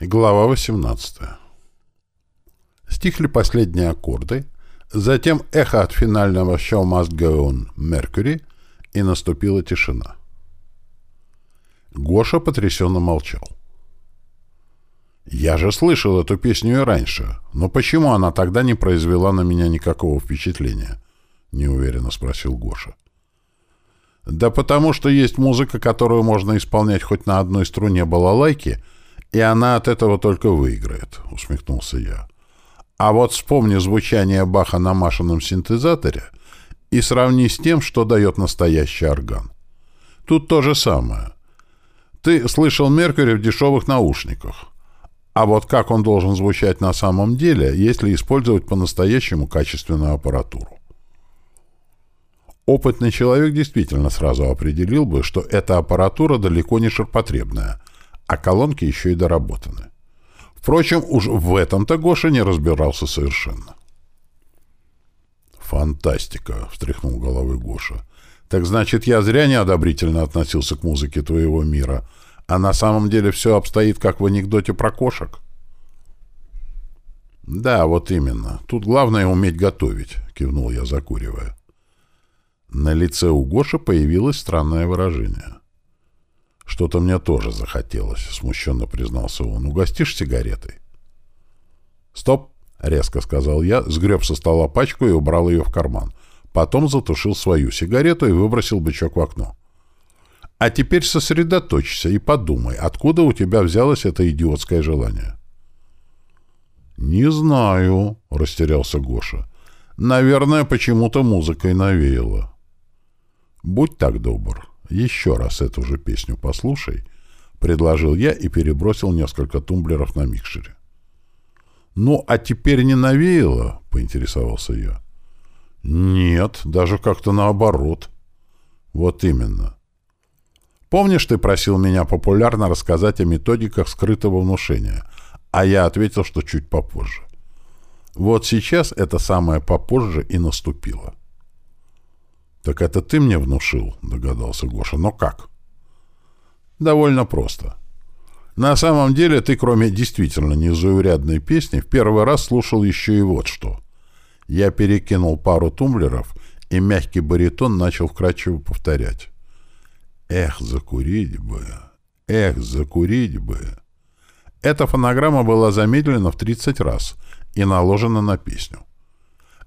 Глава 18. Стихли последние аккорды, затем эхо от финального «Show must go on» Mercury, и наступила тишина. Гоша потрясенно молчал. «Я же слышал эту песню и раньше, но почему она тогда не произвела на меня никакого впечатления?» — неуверенно спросил Гоша. «Да потому что есть музыка, которую можно исполнять хоть на одной струне балалайки — и она от этого только выиграет», — усмехнулся я. «А вот вспомни звучание Баха на машинном синтезаторе и сравни с тем, что дает настоящий орган. Тут то же самое. Ты слышал Меркьюри в дешевых наушниках. А вот как он должен звучать на самом деле, если использовать по-настоящему качественную аппаратуру? Опытный человек действительно сразу определил бы, что эта аппаратура далеко не ширпотребная, а колонки еще и доработаны. Впрочем, уж в этом-то Гоша не разбирался совершенно. «Фантастика!» — встряхнул головой Гоша. «Так значит, я зря неодобрительно относился к музыке твоего мира, а на самом деле все обстоит, как в анекдоте про кошек?» «Да, вот именно. Тут главное уметь готовить», — кивнул я, закуривая. На лице у Гоши появилось странное выражение. «Что-то мне тоже захотелось», — смущенно признался он. «Угостишь сигаретой?» «Стоп!» — резко сказал я, сгреб со стола пачку и убрал ее в карман. Потом затушил свою сигарету и выбросил бычок в окно. «А теперь сосредоточься и подумай, откуда у тебя взялось это идиотское желание?» «Не знаю», — растерялся Гоша. «Наверное, почему-то музыкой навеяло». «Будь так добр, «Еще раз эту же песню послушай», — предложил я и перебросил несколько тумблеров на микшере. «Ну, а теперь не навеяло?» — поинтересовался я. «Нет, даже как-то наоборот». «Вот именно. Помнишь, ты просил меня популярно рассказать о методиках скрытого внушения, а я ответил, что чуть попозже. Вот сейчас это самое попозже и наступило». «Так это ты мне внушил», — догадался Гоша. «Но как?» «Довольно просто. На самом деле ты, кроме действительно незаурядной песни, в первый раз слушал еще и вот что. Я перекинул пару тумблеров, и мягкий баритон начал вкрадчиво повторять. «Эх, закурить бы! Эх, закурить бы!» Эта фонограмма была замедлена в 30 раз и наложена на песню.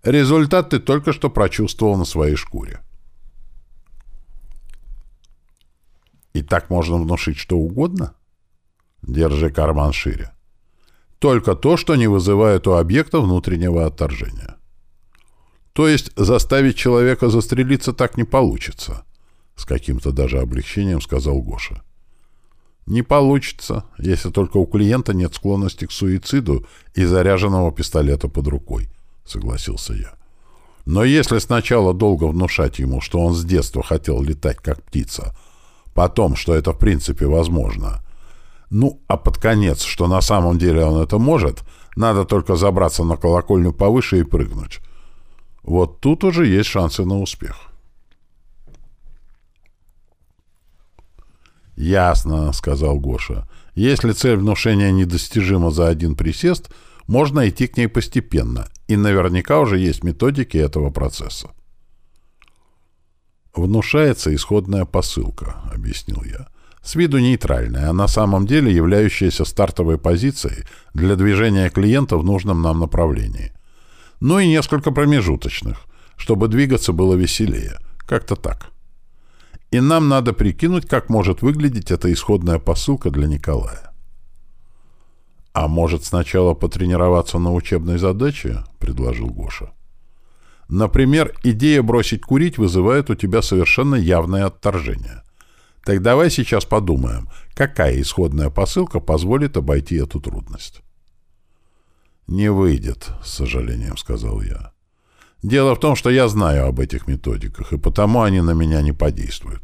Результат ты только что прочувствовал на своей шкуре. И так можно внушить что угодно? Держи карман шире. Только то, что не вызывает у объекта внутреннего отторжения. То есть заставить человека застрелиться так не получится, с каким-то даже облегчением сказал Гоша. Не получится, если только у клиента нет склонности к суициду и заряженного пистолета под рукой, согласился я. Но если сначала долго внушать ему, что он с детства хотел летать как птица, Потом, что это в принципе возможно. Ну, а под конец, что на самом деле он это может, надо только забраться на колокольню повыше и прыгнуть. Вот тут уже есть шансы на успех. «Ясно», — сказал Гоша. «Если цель внушения недостижима за один присест, можно идти к ней постепенно, и наверняка уже есть методики этого процесса». «Внушается исходная посылка», — объяснил я. «С виду нейтральная, а на самом деле являющаяся стартовой позицией для движения клиента в нужном нам направлении. Ну и несколько промежуточных, чтобы двигаться было веселее. Как-то так. И нам надо прикинуть, как может выглядеть эта исходная посылка для Николая». «А может, сначала потренироваться на учебной задаче?» — предложил Гоша. Например, идея бросить курить вызывает у тебя совершенно явное отторжение. Так давай сейчас подумаем, какая исходная посылка позволит обойти эту трудность. «Не выйдет», — с сожалением сказал я. «Дело в том, что я знаю об этих методиках, и потому они на меня не подействуют.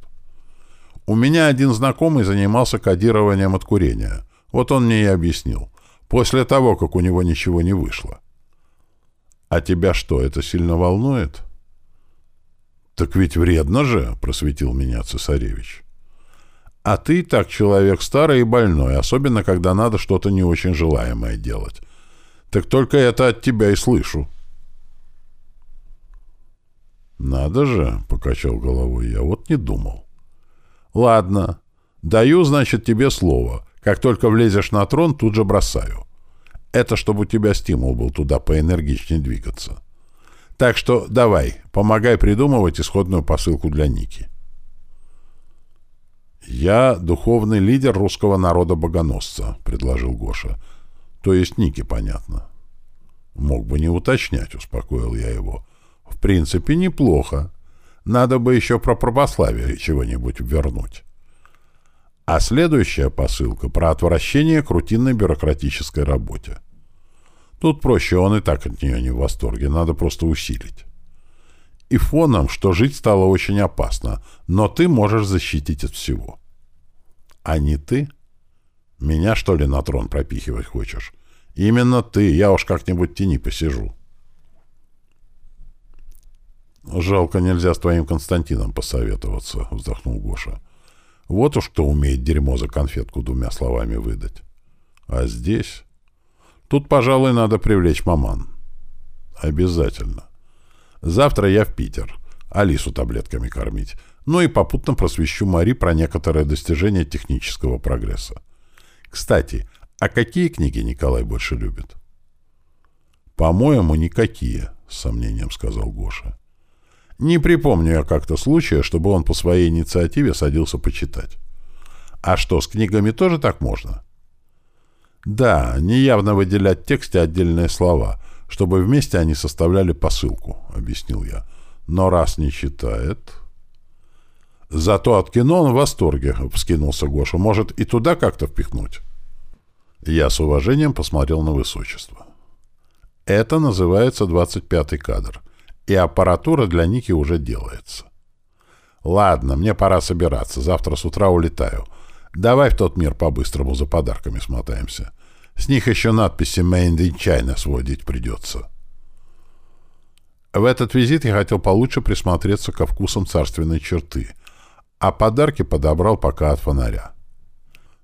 У меня один знакомый занимался кодированием от курения. Вот он мне и объяснил. После того, как у него ничего не вышло. «А тебя что, это сильно волнует?» «Так ведь вредно же», — просветил меня цесаревич. А ты так человек старый и больной, особенно когда надо что-то не очень желаемое делать. Так только это от тебя и слышу. «Надо же», — покачал головой я, — «вот не думал». «Ладно. Даю, значит, тебе слово. Как только влезешь на трон, тут же бросаю. Это чтобы у тебя стимул был туда поэнергичнее двигаться. Так что давай, помогай придумывать исходную посылку для Ники». «Я духовный лидер русского народа-богоносца», — предложил Гоша. «То есть Ники, понятно». «Мог бы не уточнять», — успокоил я его. В принципе, неплохо. Надо бы еще про православие чего-нибудь вернуть. А следующая посылка про отвращение к рутинной бюрократической работе. Тут проще, он и так от нее не в восторге, надо просто усилить. И фоном, что жить стало очень опасно, но ты можешь защитить от всего. А не ты? Меня, что ли, на трон пропихивать хочешь? Именно ты, я уж как-нибудь тени посижу. «Жалко, нельзя с твоим Константином посоветоваться», — вздохнул Гоша. «Вот уж кто умеет дерьмо за конфетку двумя словами выдать. А здесь? Тут, пожалуй, надо привлечь маман». «Обязательно. Завтра я в Питер. Алису таблетками кормить. Ну и попутно просвещу Мари про некоторые достижения технического прогресса. Кстати, а какие книги Николай больше любит?» «По-моему, никакие», — с сомнением сказал Гоша. Не припомню я как-то случая, чтобы он по своей инициативе садился почитать. А что, с книгами тоже так можно? Да, неявно выделять в тексте отдельные слова, чтобы вместе они составляли посылку, объяснил я. Но раз не читает... Зато от кино он в восторге, вскинулся Гоша. Может, и туда как-то впихнуть? Я с уважением посмотрел на высочество. Это называется 25-й кадр и аппаратура для Ники уже делается. Ладно, мне пора собираться, завтра с утра улетаю. Давай в тот мир по-быстрому за подарками смотаемся. С них еще надписи «Made in China» сводить придется. В этот визит я хотел получше присмотреться ко вкусам царственной черты, а подарки подобрал пока от фонаря.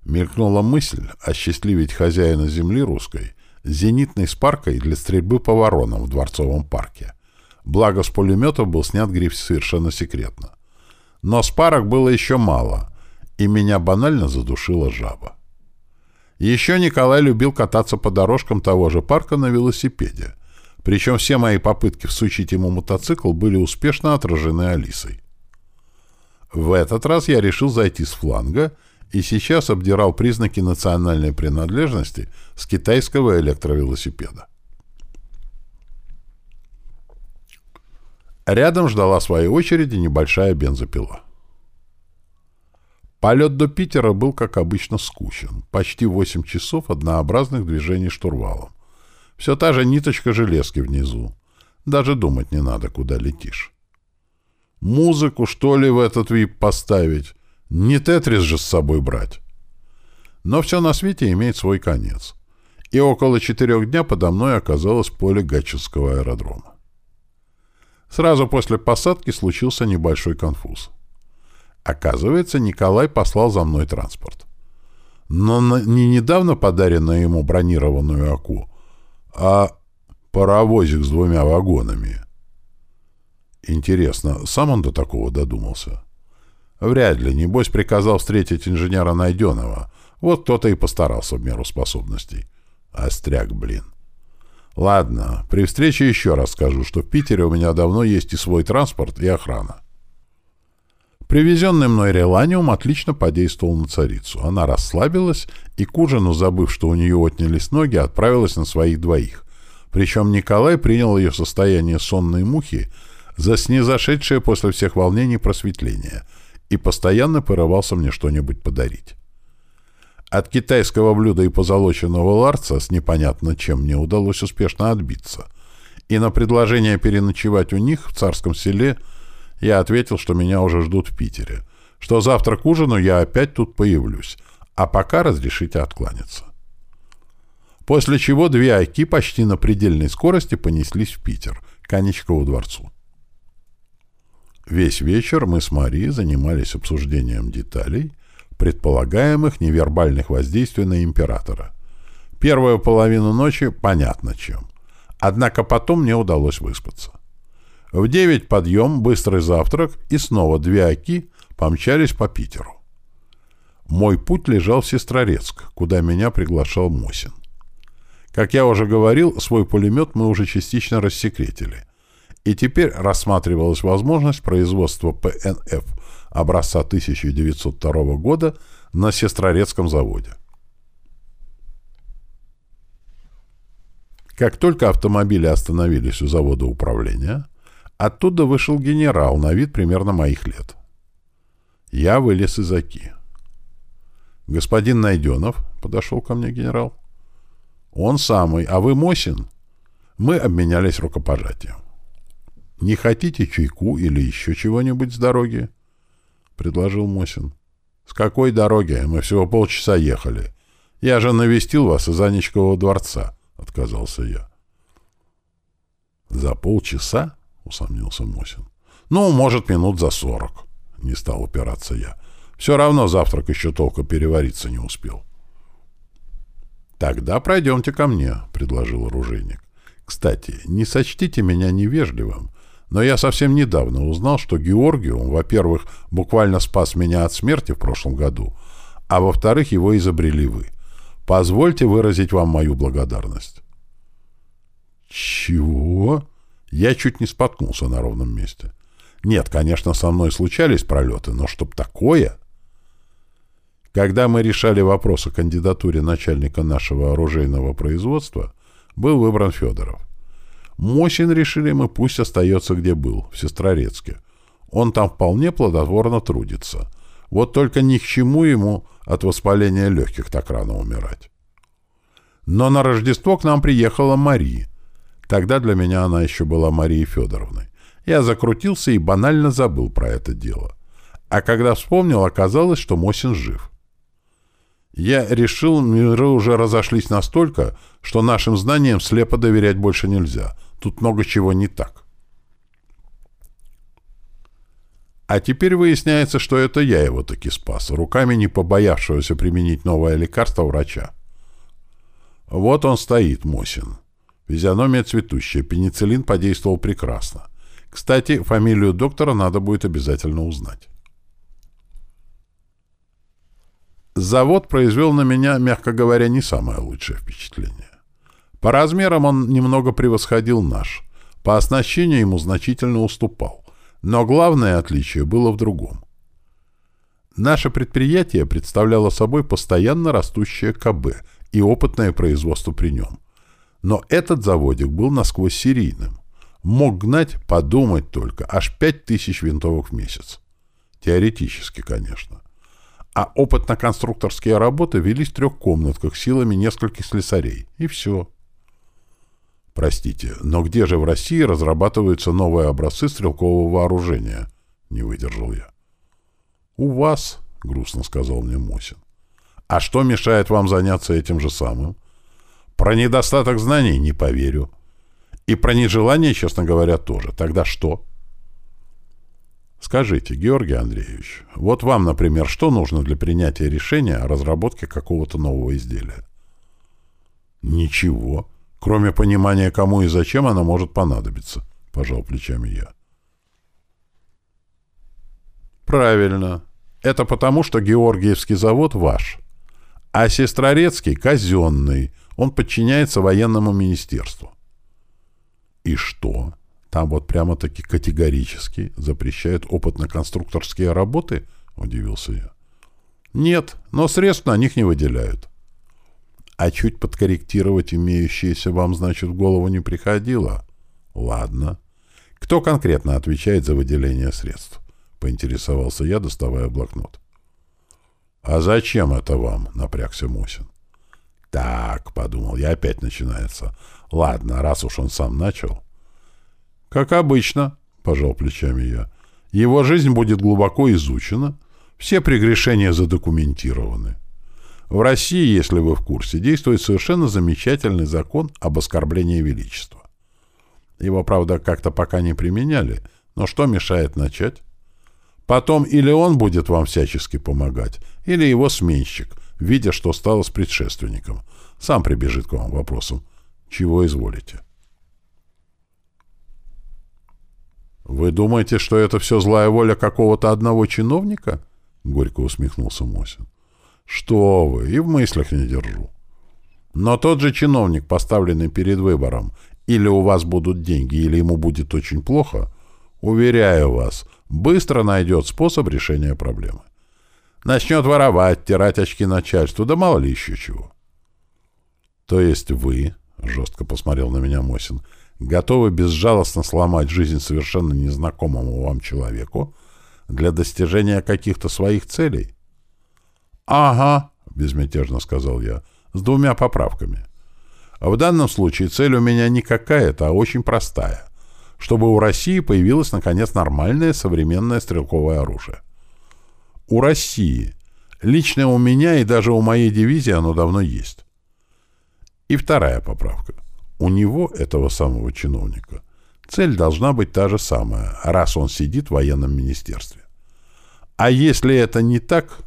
Мелькнула мысль осчастливить хозяина земли русской зенитной спаркой для стрельбы по воронам в Дворцовом парке — Благо, с пулеметов был снят гриф совершенно секретно. Но спарок было еще мало, и меня банально задушила жаба. Еще Николай любил кататься по дорожкам того же парка на велосипеде, причем все мои попытки всучить ему мотоцикл были успешно отражены Алисой. В этот раз я решил зайти с фланга и сейчас обдирал признаки национальной принадлежности с китайского электровелосипеда. Рядом ждала своей очереди небольшая бензопила. Полет до Питера был, как обычно, скучен. Почти 8 часов однообразных движений штурвалом. Все та же ниточка железки внизу. Даже думать не надо, куда летишь. Музыку, что ли, в этот вип поставить? Не тетрис же с собой брать. Но все на свете имеет свой конец. И около четырех дня подо мной оказалось поле Гатчинского аэродрома. Сразу после посадки случился небольшой конфуз. Оказывается, Николай послал за мной транспорт. Но не недавно подаренную ему бронированную АКУ, а паровозик с двумя вагонами. Интересно, сам он до такого додумался? Вряд ли, небось приказал встретить инженера Найденова. Вот кто-то и постарался в меру способностей. Остряк, блин. Ладно, при встрече еще раз скажу, что в Питере у меня давно есть и свой транспорт, и охрана. Привезенный мной реланиум отлично подействовал на царицу. Она расслабилась и к ужину, забыв, что у нее отнялись ноги, отправилась на своих двоих. Причем Николай принял ее состояние сонной мухи за снизошедшее после всех волнений просветление и постоянно порывался мне что-нибудь подарить. От китайского блюда и позолоченного ларца с непонятно чем мне удалось успешно отбиться. И на предложение переночевать у них в царском селе я ответил, что меня уже ждут в Питере, что завтра к ужину я опять тут появлюсь, а пока разрешите откланяться. После чего две айки почти на предельной скорости понеслись в Питер, к Анечкову дворцу. Весь вечер мы с Марией занимались обсуждением деталей — предполагаемых невербальных воздействий на императора. Первую половину ночи понятно чем. Однако потом мне удалось выспаться. В девять подъем, быстрый завтрак и снова две оки помчались по Питеру. Мой путь лежал в Сестрорецк, куда меня приглашал Мосин. Как я уже говорил, свой пулемет мы уже частично рассекретили. И теперь рассматривалась возможность производства ПНФ образца 1902 года на Сестрорецком заводе. Как только автомобили остановились у завода управления, оттуда вышел генерал на вид примерно моих лет. Я вылез из оки. «Господин Найденов», — подошел ко мне генерал. «Он самый, а вы Мосин?» Мы обменялись рукопожатием. «Не хотите чайку или еще чего-нибудь с дороги?» — предложил Мосин. «С какой дороги? Мы всего полчаса ехали. Я же навестил вас из Анечкового дворца», — отказался я. «За полчаса?» — усомнился Мосин. «Ну, может, минут за сорок», — не стал упираться я. «Все равно завтрак еще толком перевариться не успел». «Тогда пройдемте ко мне», — предложил оружейник. «Кстати, не сочтите меня невежливым, но я совсем недавно узнал, что Георгиум, во-первых, буквально спас меня от смерти в прошлом году, а во-вторых, его изобрели вы. Позвольте выразить вам мою благодарность». «Чего?» Я чуть не споткнулся на ровном месте. Нет, конечно, со мной случались пролеты, но чтоб такое... Когда мы решали вопрос о кандидатуре начальника нашего оружейного производства, был выбран Федоров. Мосин решили мы пусть остается где был, в Сестрорецке. Он там вполне плодотворно трудится. Вот только ни к чему ему от воспаления легких так рано умирать. Но на Рождество к нам приехала Мария. Тогда для меня она еще была Марией Федоровной. Я закрутился и банально забыл про это дело. А когда вспомнил, оказалось, что Мосин жив. Я решил, миры уже разошлись настолько, что нашим знаниям слепо доверять больше нельзя. Тут много чего не так. А теперь выясняется, что это я его таки спас, руками не побоявшегося применить новое лекарство врача. Вот он стоит, Мосин. Физиономия цветущая, пенициллин подействовал прекрасно. Кстати, фамилию доктора надо будет обязательно узнать. Завод произвел на меня, мягко говоря, не самое лучшее впечатление. По размерам он немного превосходил наш, по оснащению ему значительно уступал, но главное отличие было в другом. Наше предприятие представляло собой постоянно растущее КБ и опытное производство при нем. Но этот заводик был насквозь серийным. Мог гнать, подумать только, аж 5000 винтовок в месяц. Теоретически, конечно а опытно-конструкторские работы велись в трех комнатках силами нескольких слесарей. И все. Простите, но где же в России разрабатываются новые образцы стрелкового вооружения? Не выдержал я. У вас, грустно сказал мне Мосин. А что мешает вам заняться этим же самым? Про недостаток знаний не поверю. И про нежелание, честно говоря, тоже. Тогда что? — Скажите, Георгий Андреевич, вот вам, например, что нужно для принятия решения о разработке какого-то нового изделия? Ничего, кроме понимания, кому и зачем она может понадобиться, пожал плечами я. Правильно. Это потому, что Георгиевский завод ваш, а Сестрорецкий казенный, он подчиняется военному министерству. И что? Там вот прямо-таки категорически запрещают опытно-конструкторские работы? Удивился я. Нет, но средств на них не выделяют. А чуть подкорректировать имеющиеся вам, значит, в голову не приходило? Ладно. Кто конкретно отвечает за выделение средств? Поинтересовался я, доставая блокнот. «А зачем это вам?» — напрягся Мусин. «Так», — подумал я, опять начинается. «Ладно, раз уж он сам начал». «Как обычно», — пожал плечами я. «Его жизнь будет глубоко изучена, все прегрешения задокументированы. В России, если вы в курсе, действует совершенно замечательный закон об оскорблении величества. Его, правда, как-то пока не применяли, но что мешает начать? Потом или он будет вам всячески помогать, или его сменщик, видя, что стало с предшественником. Сам прибежит к вам вопросом. Чего изволите? «Вы думаете, что это все злая воля какого-то одного чиновника?» — горько усмехнулся Мосин. «Что вы, и в мыслях не держу. Но тот же чиновник, поставленный перед выбором, или у вас будут деньги, или ему будет очень плохо, уверяю вас, быстро найдет способ решения проблемы. Начнет воровать, тирать очки начальству, да мало ли еще чего. То есть вы, — жестко посмотрел на меня Мосин, — готовы безжалостно сломать жизнь совершенно незнакомому вам человеку для достижения каких-то своих целей? — Ага, — безмятежно сказал я, — с двумя поправками. В данном случае цель у меня не какая-то, а очень простая — чтобы у России появилось, наконец, нормальное современное стрелковое оружие. У России. Лично у меня и даже у моей дивизии оно давно есть. И вторая поправка. У него, этого самого чиновника, цель должна быть та же самая, раз он сидит в военном министерстве. А если это не так,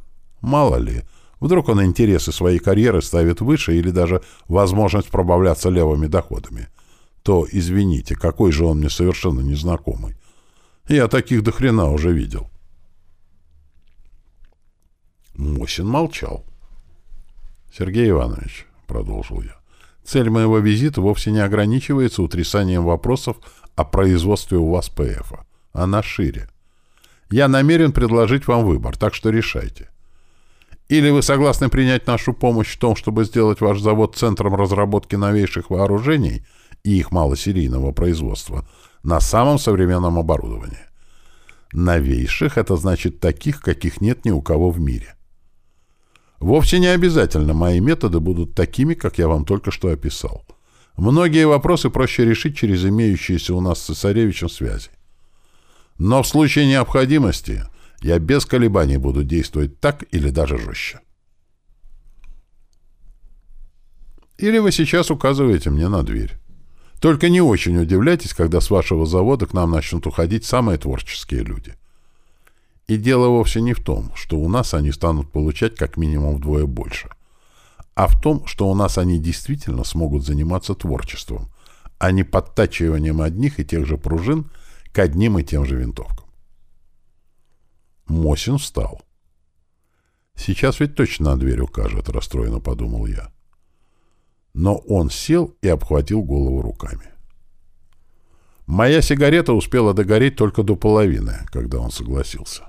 мало ли, вдруг он интересы своей карьеры ставит выше или даже возможность пробавляться левыми доходами, то, извините, какой же он мне совершенно незнакомый. Я таких до хрена уже видел. Мосин молчал. «Сергей Иванович», — продолжил я, — «цель моего визита вовсе не ограничивается утрясанием вопросов о производстве у вас ПФ. Она шире. Я намерен предложить вам выбор, так что решайте. Или вы согласны принять нашу помощь в том, чтобы сделать ваш завод центром разработки новейших вооружений и их малосерийного производства на самом современном оборудовании. Новейших — это значит таких, каких нет ни у кого в мире. Вовсе не обязательно мои методы будут такими, как я вам только что описал. Многие вопросы проще решить через имеющиеся у нас с цесаревичем связи. Но в случае необходимости я без колебаний буду действовать так или даже жестче. Или вы сейчас указываете мне на дверь. Только не очень удивляйтесь, когда с вашего завода к нам начнут уходить самые творческие люди. — и дело вовсе не в том, что у нас они станут получать как минимум вдвое больше, а в том, что у нас они действительно смогут заниматься творчеством, а не подтачиванием одних и тех же пружин к одним и тем же винтовкам. Мосин встал. «Сейчас ведь точно на дверь укажет», — расстроенно подумал я. Но он сел и обхватил голову руками. Моя сигарета успела догореть только до половины, когда он согласился.